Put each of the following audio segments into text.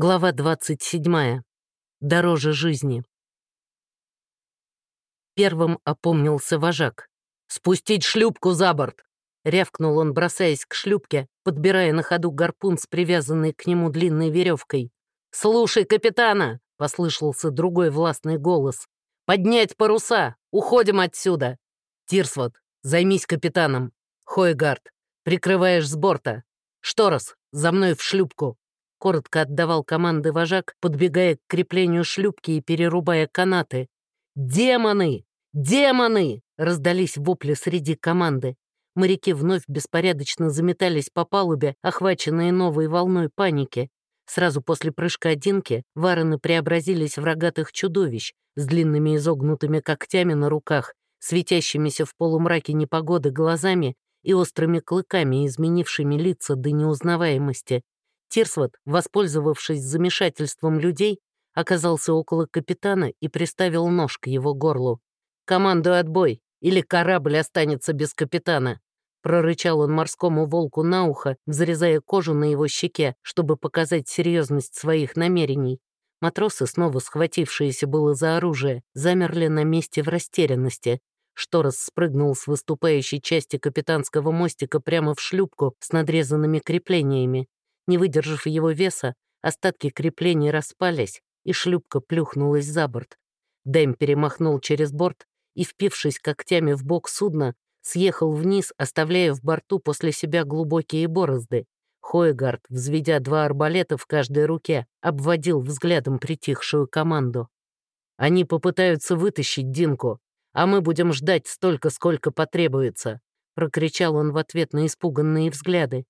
Глава 27. Дороже жизни. Первым опомнился вожак. «Спустить шлюпку за борт!» Рявкнул он, бросаясь к шлюпке, подбирая на ходу гарпун с привязанной к нему длинной веревкой. «Слушай, капитана!» — послышался другой властный голос. «Поднять паруса! Уходим отсюда!» «Тирсвот, займись капитаном!» «Хойгард, прикрываешь с борта!» «Шторос, за мной в шлюпку!» Коротко отдавал команды вожак, подбегая к креплению шлюпки и перерубая канаты. «Демоны! Демоны!» — раздались вопли среди команды. Моряки вновь беспорядочно заметались по палубе, охваченные новой волной паники. Сразу после прыжка Динки варены преобразились в рогатых чудовищ с длинными изогнутыми когтями на руках, светящимися в полумраке непогоды глазами и острыми клыками, изменившими лица до неузнаваемости. Тирсвот, воспользовавшись замешательством людей, оказался около капитана и приставил нож к его горлу. «Командуй отбой, или корабль останется без капитана!» Прорычал он морскому волку на ухо, взрезая кожу на его щеке, чтобы показать серьезность своих намерений. Матросы, снова схватившиеся было за оружие, замерли на месте в растерянности. Шторос спрыгнул с выступающей части капитанского мостика прямо в шлюпку с надрезанными креплениями. Не выдержав его веса, остатки креплений распались, и шлюпка плюхнулась за борт. Дэм перемахнул через борт и, впившись когтями в бок судна, съехал вниз, оставляя в борту после себя глубокие борозды. Хойгард, взведя два арбалета в каждой руке, обводил взглядом притихшую команду. «Они попытаются вытащить Динку, а мы будем ждать столько, сколько потребуется», прокричал он в ответ на испуганные взгляды.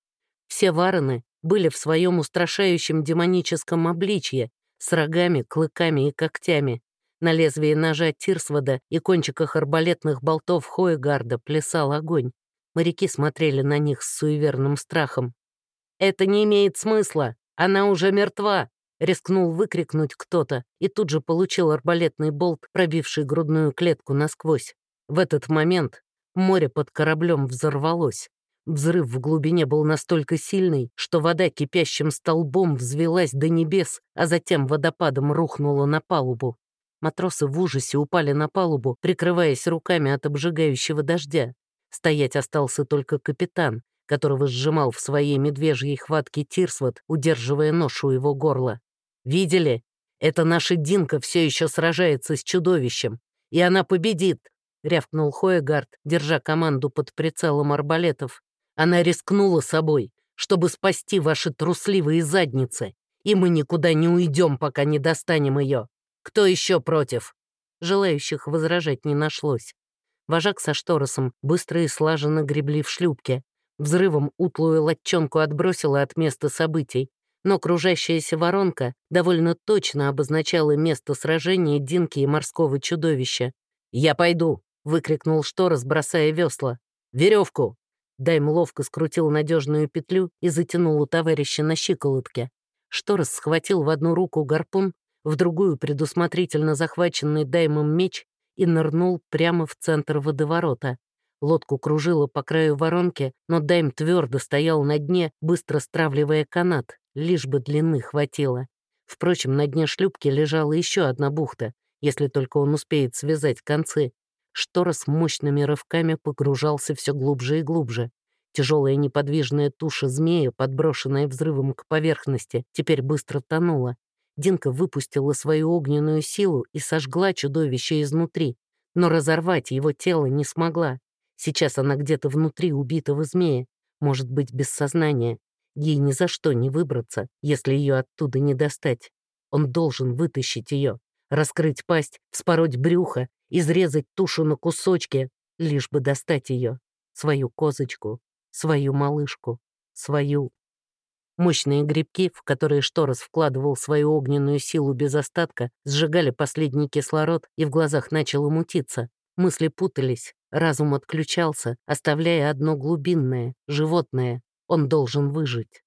Все варены были в своем устрашающем демоническом обличье, с рогами, клыками и когтями. На лезвии ножа Тирсвода и кончиках арбалетных болтов Хоегарда плясал огонь. Моряки смотрели на них с суеверным страхом. «Это не имеет смысла! Она уже мертва!» — рискнул выкрикнуть кто-то и тут же получил арбалетный болт, пробивший грудную клетку насквозь. В этот момент море под кораблем взорвалось. Взрыв в глубине был настолько сильный, что вода кипящим столбом взвелась до небес, а затем водопадом рухнула на палубу. Матросы в ужасе упали на палубу, прикрываясь руками от обжигающего дождя. Стоять остался только капитан, которого сжимал в своей медвежьей хватке Тирсвот, удерживая нож у его горла. «Видели? Это наша Динка все еще сражается с чудовищем, и она победит!» — рявкнул Хоегард, держа команду под прицелом арбалетов. Она рискнула собой, чтобы спасти ваши трусливые задницы, и мы никуда не уйдем, пока не достанем ее. Кто еще против?» Желающих возражать не нашлось. Вожак со шторосом быстро и слаженно гребли в шлюпке. Взрывом утлую латчонку отбросила от места событий, но кружащаяся воронка довольно точно обозначала место сражения Динки и морского чудовища. «Я пойду!» — выкрикнул Шторос, бросая весла. «Веревку! Дайм ловко скрутил надежную петлю и затянул у товарища на щиколотке. Шторос схватил в одну руку гарпун, в другую предусмотрительно захваченный Даймом меч и нырнул прямо в центр водоворота. Лодку кружило по краю воронки, но Дайм твердо стоял на дне, быстро стравливая канат, лишь бы длины хватило. Впрочем, на дне шлюпки лежала еще одна бухта, если только он успеет связать концы. Штора с мощными рывками погружался все глубже и глубже. Тяжелая неподвижная туша змея, подброшенная взрывом к поверхности, теперь быстро тонула. Динка выпустила свою огненную силу и сожгла чудовище изнутри, но разорвать его тело не смогла. Сейчас она где-то внутри убитого змея, может быть, без сознания. Ей ни за что не выбраться, если ее оттуда не достать. Он должен вытащить ее, раскрыть пасть, вспороть брюхо изрезать тушу на кусочки, лишь бы достать ее, свою козочку, свою малышку, свою. Мощные грибки, в которые Шторос вкладывал свою огненную силу без остатка, сжигали последний кислород, и в глазах начало мутиться. Мысли путались, разум отключался, оставляя одно глубинное, животное. Он должен выжить.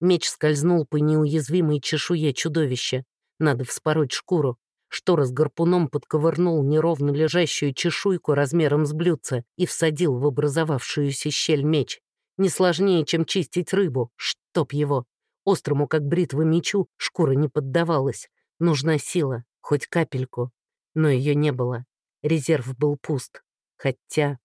Меч скользнул по неуязвимой чешуе чудовища. Надо вспороть шкуру, Штора с гарпуном подковырнул неровно лежащую чешуйку размером с блюдце и всадил в образовавшуюся щель меч. Не сложнее, чем чистить рыбу, чтоб его. Острому, как бритва мечу, шкура не поддавалась. Нужна сила, хоть капельку. Но ее не было. Резерв был пуст. Хотя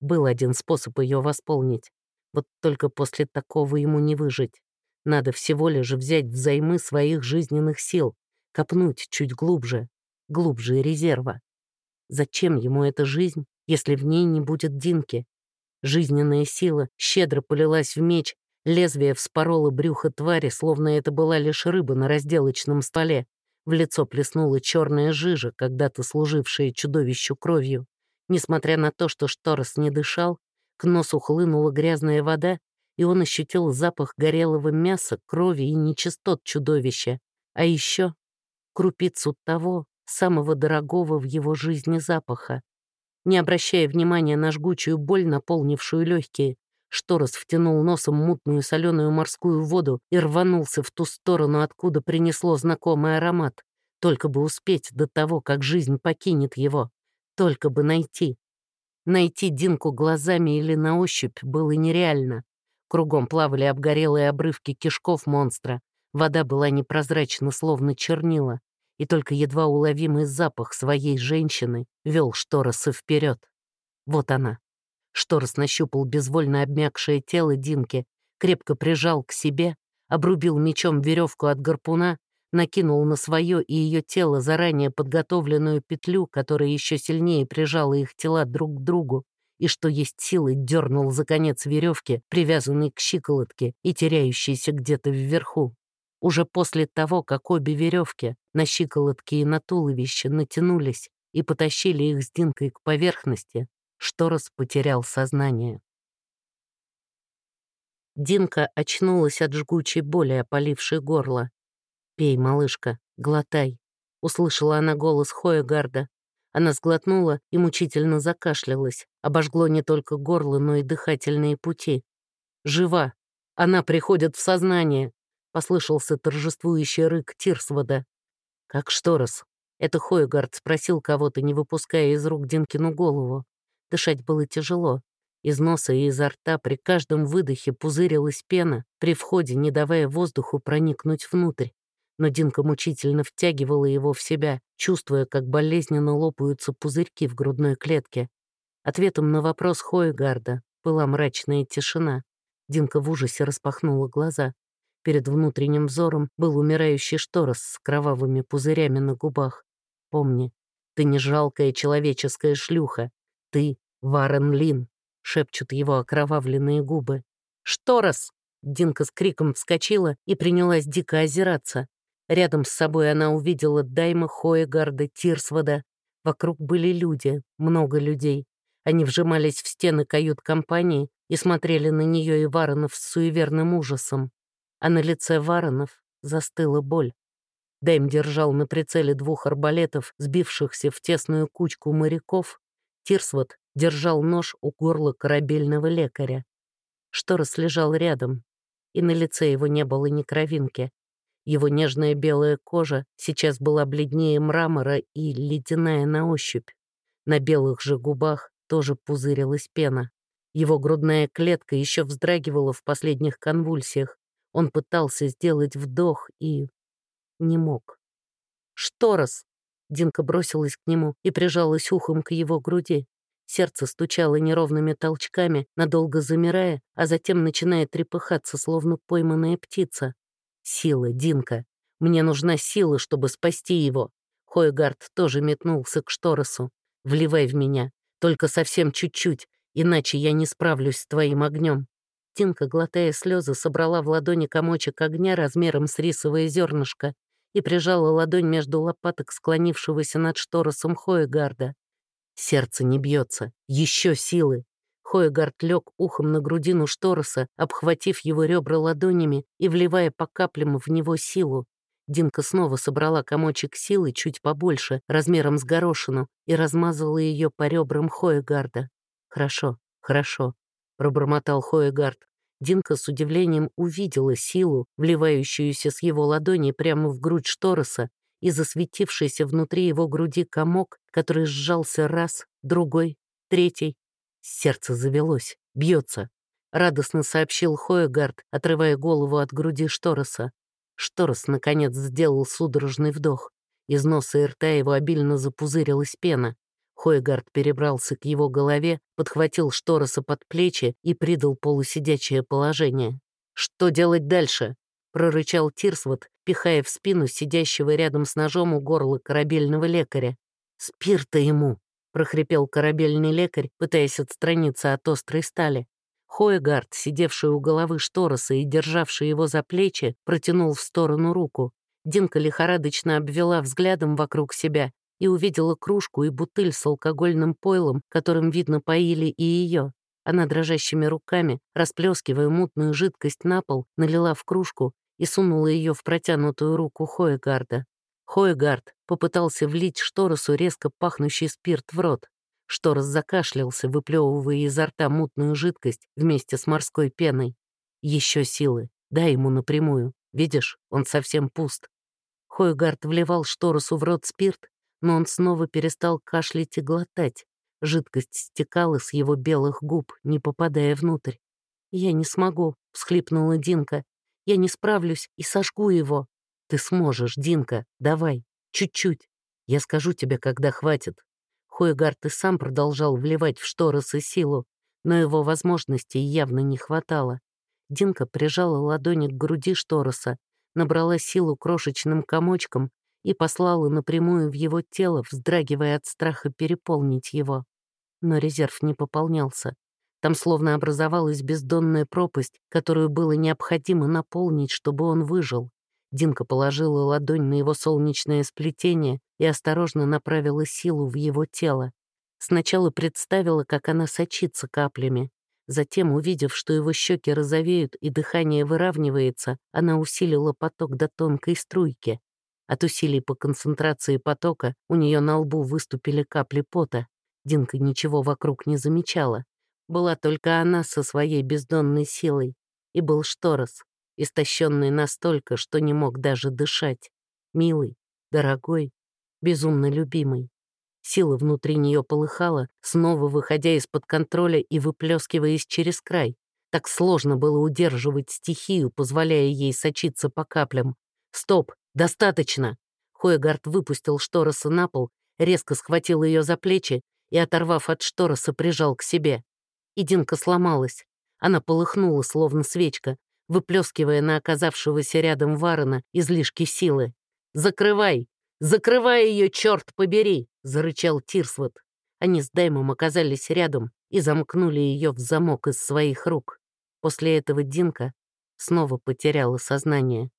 был один способ ее восполнить. Вот только после такого ему не выжить. Надо всего лишь взять взаймы своих жизненных сил, копнуть чуть глубже, глубже резерва. Зачем ему эта жизнь, если в ней не будет Динки? Жизненная сила щедро полилась в меч, лезвие вспороло брюхо твари, словно это была лишь рыба на разделочном столе. В лицо плеснула черная жижа, когда-то служившая чудовищу кровью. Несмотря на то, что Шторос не дышал, к носу хлынула грязная вода, и он ощутил запах горелого мяса, крови и нечистот чудовища, а еще крупицу того, самого дорогого в его жизни запаха. Не обращая внимания на жгучую боль, наполнившую легкие, Шторос втянул носом мутную соленую морскую воду и рванулся в ту сторону, откуда принесло знакомый аромат, только бы успеть до того, как жизнь покинет его, только бы найти. Найти Динку глазами или на ощупь было нереально. Кругом плавали обгорелые обрывки кишков монстра. Вода была непрозрачна, словно чернила, и только едва уловимый запах своей женщины вел Штороса вперед. Вот она. Шторос нащупал безвольно обмякшее тело Динки, крепко прижал к себе, обрубил мечом веревку от гарпуна накинул на свое и ее тело заранее подготовленную петлю, которая еще сильнее прижала их тела друг к другу, и что есть силы дернул за конец веревки, привязанной к щиколотке и теряющейся где-то вверху. Уже после того, как обе веревки на щиколотке и на туловище натянулись и потащили их с Динкой к поверхности, Шторос потерял сознание. Динка очнулась от жгучей боли, опалившей горло. «Пей, малышка, глотай», — услышала она голос Хоегарда. Она сглотнула и мучительно закашлялась. Обожгло не только горло, но и дыхательные пути. «Жива! Она приходит в сознание!» — послышался торжествующий рык Тирсвода. «Как Шторос?» — это Хойгард спросил кого-то, не выпуская из рук Динкину голову. Дышать было тяжело. Из носа и изо рта при каждом выдохе пузырилась пена, при входе не давая воздуху проникнуть внутрь но Динка мучительно втягивала его в себя, чувствуя, как болезненно лопаются пузырьки в грудной клетке. Ответом на вопрос Хоегарда была мрачная тишина. Динка в ужасе распахнула глаза. Перед внутренним взором был умирающий шторос с кровавыми пузырями на губах. «Помни, ты не жалкая человеческая шлюха. Ты Варен Лин», — шепчут его окровавленные губы. «Шторос!» Динка с криком вскочила и принялась дико озираться. Рядом с собой она увидела Дайма, Хоегарда, Тирсвода. Вокруг были люди, много людей. Они вжимались в стены кают-компании и смотрели на нее и Варонов с суеверным ужасом. А на лице Варонов застыла боль. Дайм держал на прицеле двух арбалетов, сбившихся в тесную кучку моряков. Тирсвот держал нож у горла корабельного лекаря. Шторос лежал рядом, и на лице его не было ни кровинки. Его нежная белая кожа сейчас была бледнее мрамора и ледяная на ощупь. На белых же губах тоже пузырилась пена. Его грудная клетка еще вздрагивала в последних конвульсиях. Он пытался сделать вдох и... не мог. «Шторос!» Динка бросилась к нему и прижалась ухом к его груди. Сердце стучало неровными толчками, надолго замирая, а затем начиная трепыхаться, словно пойманная птица. Сила, Динка. Мне нужна сила, чтобы спасти его. Хойгард тоже метнулся к Шторосу. Вливай в меня. Только совсем чуть-чуть, иначе я не справлюсь с твоим огнем. Динка, глотая слезы, собрала в ладони комочек огня размером с рисовое зернышко и прижала ладонь между лопаток склонившегося над Шторосом Хойгарда. Сердце не бьется. Еще силы. Хоегард лег ухом на грудину Штороса, обхватив его ребра ладонями и вливая по каплям в него силу. Динка снова собрала комочек силы чуть побольше, размером с горошину, и размазала ее по ребрам Хоегарда. «Хорошо, хорошо», — пробормотал Хоегард. Динка с удивлением увидела силу, вливающуюся с его ладони прямо в грудь Штороса, и засветившийся внутри его груди комок, который сжался раз, другой, третий, Сердце завелось, бьется. — радостно сообщил Хоегард, отрывая голову от груди Штороса. Шторос, наконец, сделал судорожный вдох. Из носа и рта его обильно запузырилась пена. Хойгард перебрался к его голове, подхватил Штороса под плечи и придал полусидячее положение. «Что делать дальше?» — прорычал Тирсвот, пихая в спину сидящего рядом с ножом у горла корабельного лекаря. «Спирта ему!» — прохрипел корабельный лекарь, пытаясь отстраниться от острой стали. Хоегард, сидевший у головы Штороса и державший его за плечи, протянул в сторону руку. Динка лихорадочно обвела взглядом вокруг себя и увидела кружку и бутыль с алкогольным пойлом, которым, видно, поили и ее. Она дрожащими руками, расплескивая мутную жидкость на пол, налила в кружку и сунула ее в протянутую руку Хоегарда. Хоегард попытался влить Шторосу резко пахнущий спирт в рот. Шторос закашлялся, выплевывая изо рта мутную жидкость вместе с морской пеной. Еще силы, дай ему напрямую. Видишь, он совсем пуст. Хойгард вливал Шторосу в рот спирт, но он снова перестал кашлять и глотать. Жидкость стекала с его белых губ, не попадая внутрь. «Я не смогу», — всхлипнула Динка. «Я не справлюсь и сожгу его». «Ты сможешь, Динка, давай, чуть-чуть. Я скажу тебе, когда хватит. Хойгард и сам продолжал вливать в Шторосы силу, но его возможностей явно не хватало. Динка прижала ладони к груди Штороса, набрала силу крошечным комочком и послала напрямую в его тело, вздрагивая от страха переполнить его. Но резерв не пополнялся. Там словно образовалась бездонная пропасть, которую было необходимо наполнить, чтобы он выжил. Динка положила ладонь на его солнечное сплетение и осторожно направила силу в его тело. Сначала представила, как она сочится каплями. Затем, увидев, что его щеки розовеют и дыхание выравнивается, она усилила поток до тонкой струйки. От усилий по концентрации потока у нее на лбу выступили капли пота. Динка ничего вокруг не замечала. Была только она со своей бездонной силой. И был Шторос, истощенный настолько, что не мог даже дышать. Милый, дорогой, безумно любимый. Сила внутри нее полыхала, снова выходя из-под контроля и выплескиваясь через край. Так сложно было удерживать стихию, позволяя ей сочиться по каплям. «Стоп! Достаточно!» Хоегард выпустил Штороса на пол, резко схватил ее за плечи и, оторвав от Штороса, прижал к себе. Идинка сломалась. Она полыхнула, словно свечка, выплескивая на оказавшегося рядом Варона излишки силы. «Закрывай! Закрывай ее, черт побери!» — зарычал Тирсвот. Они с Даймом оказались рядом и замкнули ее в замок из своих рук. После этого Динка снова потеряла сознание.